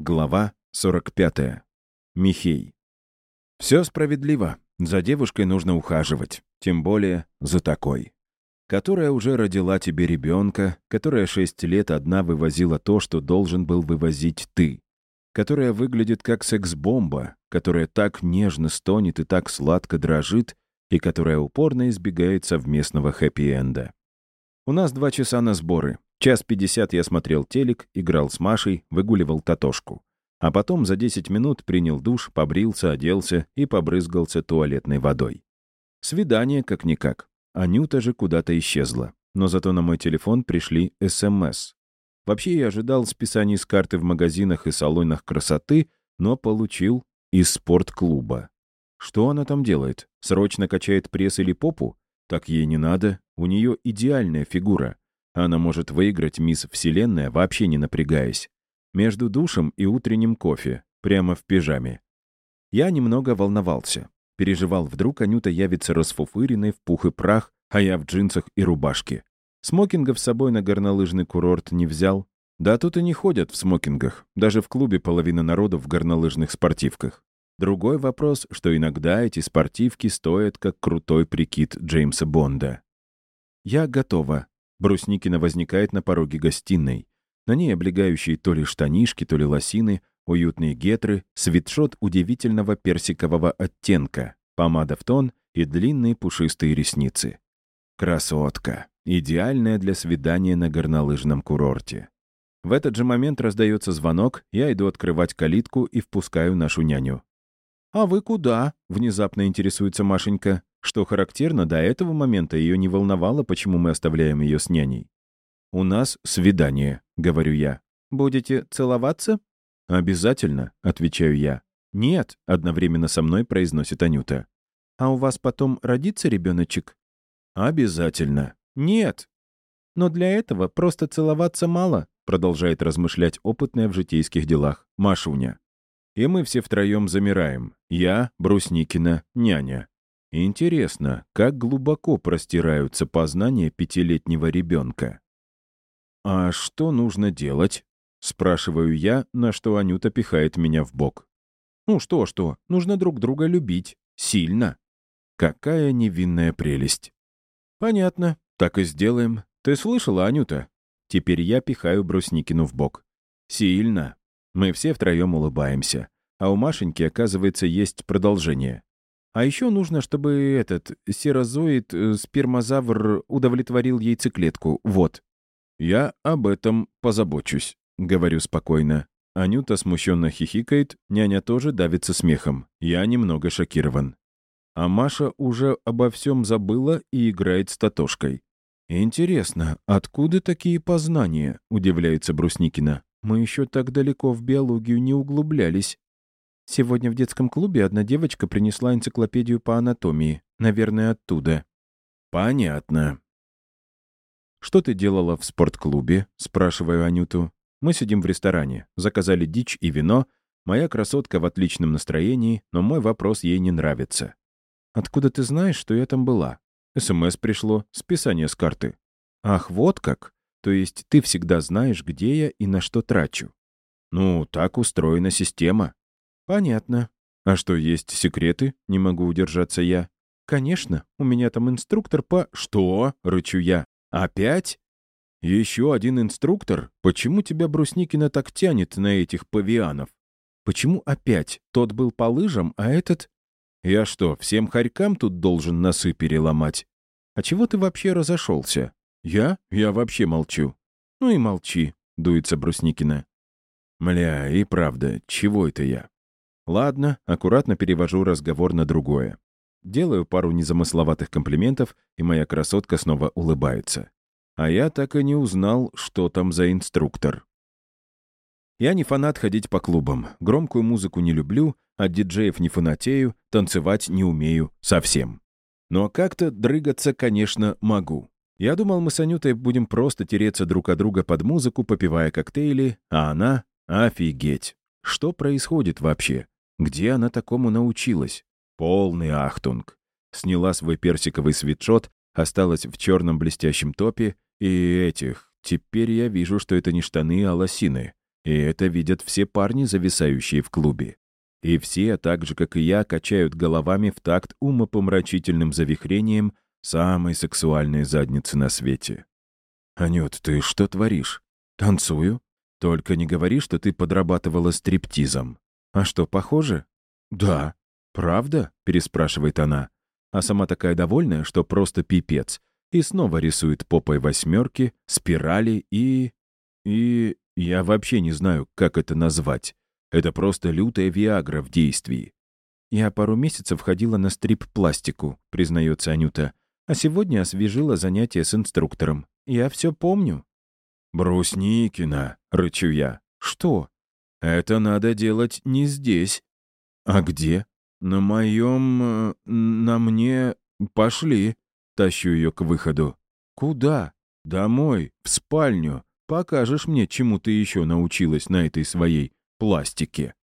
Глава 45. Михей. Все справедливо. За девушкой нужно ухаживать. Тем более за такой. Которая уже родила тебе ребенка, которая шесть лет одна вывозила то, что должен был вывозить ты. Которая выглядит как секс-бомба, которая так нежно стонет и так сладко дрожит, и которая упорно избегает совместного хэппи-энда. У нас два часа на сборы. Час пятьдесят я смотрел телек, играл с Машей, выгуливал Татошку. А потом за десять минут принял душ, побрился, оделся и побрызгался туалетной водой. Свидание как-никак. Анюта же куда-то исчезла. Но зато на мой телефон пришли СМС. Вообще я ожидал списаний с карты в магазинах и салонах красоты, но получил из спортклуба. Что она там делает? Срочно качает пресс или попу? Так ей не надо. У нее идеальная фигура. Она может выиграть мисс Вселенная, вообще не напрягаясь. Между душем и утренним кофе, прямо в пижаме. Я немного волновался. Переживал, вдруг Анюта явится расфуфыренной в пух и прах, а я в джинсах и рубашке. Смокингов с собой на горнолыжный курорт не взял. Да тут и не ходят в смокингах. Даже в клубе половина народу в горнолыжных спортивках. Другой вопрос, что иногда эти спортивки стоят как крутой прикид Джеймса Бонда. Я готова. Брусникина возникает на пороге гостиной. На ней облегающие то ли штанишки, то ли лосины, уютные гетры, свитшот удивительного персикового оттенка, помада в тон и длинные пушистые ресницы. Красотка. Идеальная для свидания на горнолыжном курорте. В этот же момент раздается звонок, я иду открывать калитку и впускаю нашу няню. «А вы куда?» — внезапно интересуется Машенька. Что характерно, до этого момента ее не волновало, почему мы оставляем ее с няней. «У нас свидание», — говорю я. «Будете целоваться?» «Обязательно», — отвечаю я. «Нет», — одновременно со мной произносит Анюта. «А у вас потом родится ребеночек?» «Обязательно». «Нет». «Но для этого просто целоваться мало», — продолжает размышлять опытная в житейских делах Машуня. И мы все втроем замираем. Я, Брусникина, няня. Интересно, как глубоко простираются познания пятилетнего ребенка. «А что нужно делать?» — спрашиваю я, на что Анюта пихает меня в бок. «Ну что-что, нужно друг друга любить. Сильно. Какая невинная прелесть!» «Понятно, так и сделаем. Ты слышала, Анюта?» Теперь я пихаю Брусникину в бок. «Сильно». Мы все втроем улыбаемся. А у Машеньки, оказывается, есть продолжение. А еще нужно, чтобы этот серозоид, э, спермозавр, удовлетворил яйцеклетку. Вот. Я об этом позабочусь, говорю спокойно. Анюта смущенно хихикает, няня тоже давится смехом. Я немного шокирован. А Маша уже обо всем забыла и играет с Татошкой. «Интересно, откуда такие познания?» — удивляется Брусникина. «Мы еще так далеко в биологию не углублялись». Сегодня в детском клубе одна девочка принесла энциклопедию по анатомии. Наверное, оттуда. Понятно. «Что ты делала в спортклубе?» — спрашиваю Анюту. Мы сидим в ресторане, заказали дичь и вино. Моя красотка в отличном настроении, но мой вопрос ей не нравится. «Откуда ты знаешь, что я там была?» СМС пришло, списание с карты. «Ах, вот как? То есть ты всегда знаешь, где я и на что трачу?» «Ну, так устроена система», «Понятно. А что, есть секреты?» — не могу удержаться я. «Конечно. У меня там инструктор по...» «Что?» — рычу я. «Опять?» «Еще один инструктор? Почему тебя Брусникина так тянет на этих павианов? Почему опять? Тот был по лыжам, а этот...» «Я что, всем хорькам тут должен носы переломать? А чего ты вообще разошелся?» «Я? Я вообще молчу». «Ну и молчи», — дуется Брусникина. «Мля, и правда, чего это я? Ладно, аккуратно перевожу разговор на другое. Делаю пару незамысловатых комплиментов, и моя красотка снова улыбается. А я так и не узнал, что там за инструктор. Я не фанат ходить по клубам, громкую музыку не люблю, от диджеев не фанатею, танцевать не умею совсем. Но как-то дрыгаться, конечно, могу. Я думал, мы с Анютой будем просто тереться друг от друга под музыку, попивая коктейли, а она — офигеть. Что происходит вообще? Где она такому научилась? Полный ахтунг. Сняла свой персиковый свитшот, осталась в черном блестящем топе и этих. Теперь я вижу, что это не штаны, а лосины. И это видят все парни, зависающие в клубе. И все, так же, как и я, качают головами в такт умопомрачительным завихрением самой сексуальной задницы на свете. «Анют, ты что творишь? Танцую? Только не говори, что ты подрабатывала стриптизом. А что, похоже?» «Да». «Правда?» — переспрашивает она. А сама такая довольная, что просто пипец. И снова рисует попой восьмерки, спирали и... И... Я вообще не знаю, как это назвать. Это просто лютая Виагра в действии. «Я пару месяцев ходила на стрип-пластику», — признается Анюта. «А сегодня освежила занятие с инструктором. Я все помню». «Брусникина», — рычу я. «Что?» «Это надо делать не здесь». «А где?» «На моем... Э, на мне... Пошли». Тащу ее к выходу. «Куда?» «Домой, в спальню. Покажешь мне, чему ты еще научилась на этой своей пластике».